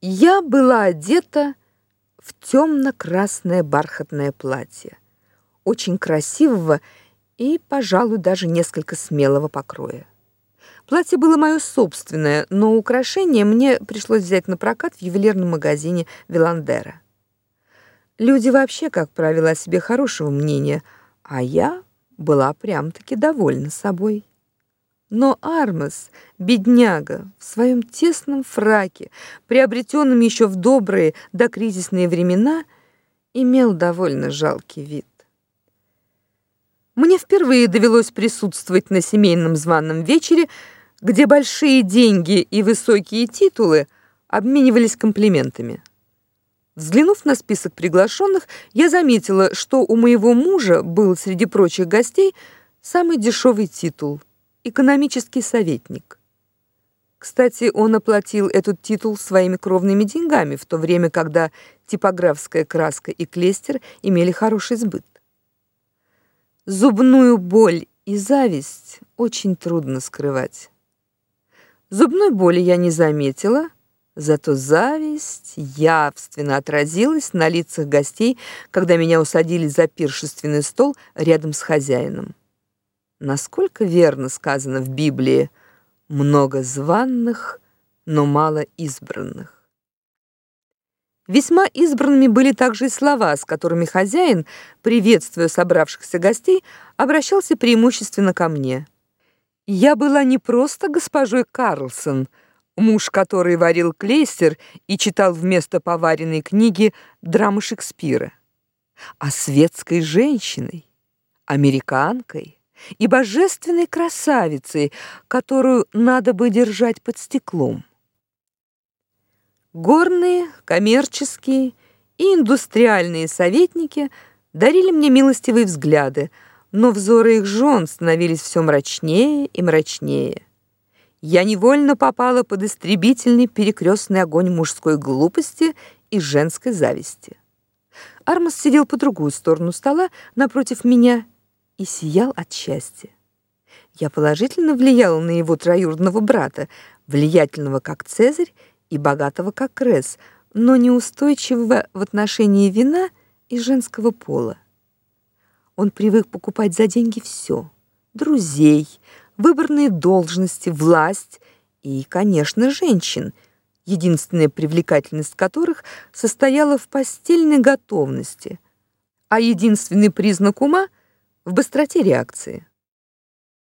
Я была одета в темно-красное бархатное платье, очень красивого и, пожалуй, даже несколько смелого покроя. Платье было мое собственное, но украшение мне пришлось взять на прокат в ювелирном магазине Виландера. Люди вообще, как правило, о себе хорошего мнения, а я была прям-таки довольна собой. Но Армас, бедняга, в своем тесном фраке, приобретенном еще в добрые докризисные времена, имел довольно жалкий вид. Мне впервые довелось присутствовать на семейном званом вечере, где большие деньги и высокие титулы обменивались комплиментами. Взглянув на список приглашенных, я заметила, что у моего мужа был среди прочих гостей самый дешевый титул экономический советник. Кстати, он оплатил этот титул своими кровными деньгами, в то время, когда типографская краска и клейстер имели хороший сбыт. Зубную боль и зависть очень трудно скрывать. Зубной боли я не заметила, зато зависть явственно отразилась на лицах гостей, когда меня усадили за пиршественный стол рядом с хозяином. Насколько верно сказано в Библии: много званных, но мало избранных. Весьма избранными были также и слова, с которыми хозяин, приветствуя собравшихся гостей, обращался преимущественно ко мне. Я была не просто госпожой Карлсон, муж которой варил клейстер и читал вместо поваренной книги драмы Шекспира, а светской женщиной, американкой и божественной красавицей, которую надо бы держать под стеклом. Горные, коммерческие и индустриальные советники дарили мне милостивые взгляды, но взоры их жен становились все мрачнее и мрачнее. Я невольно попала под истребительный перекрестный огонь мужской глупости и женской зависти. Армас сидел по другую сторону стола напротив меня и сиял от счастья. Я положительно влияла на его троюродного брата, влиятельного как Цезарь и богатого как Крес, но неустойчивого в отношении вина и женского пола. Он привык покупать за деньги все: друзей, выборные должности, власть и, конечно, женщин, единственная привлекательность которых состояла в постельной готовности, а единственный признак ума в быстроте реакции.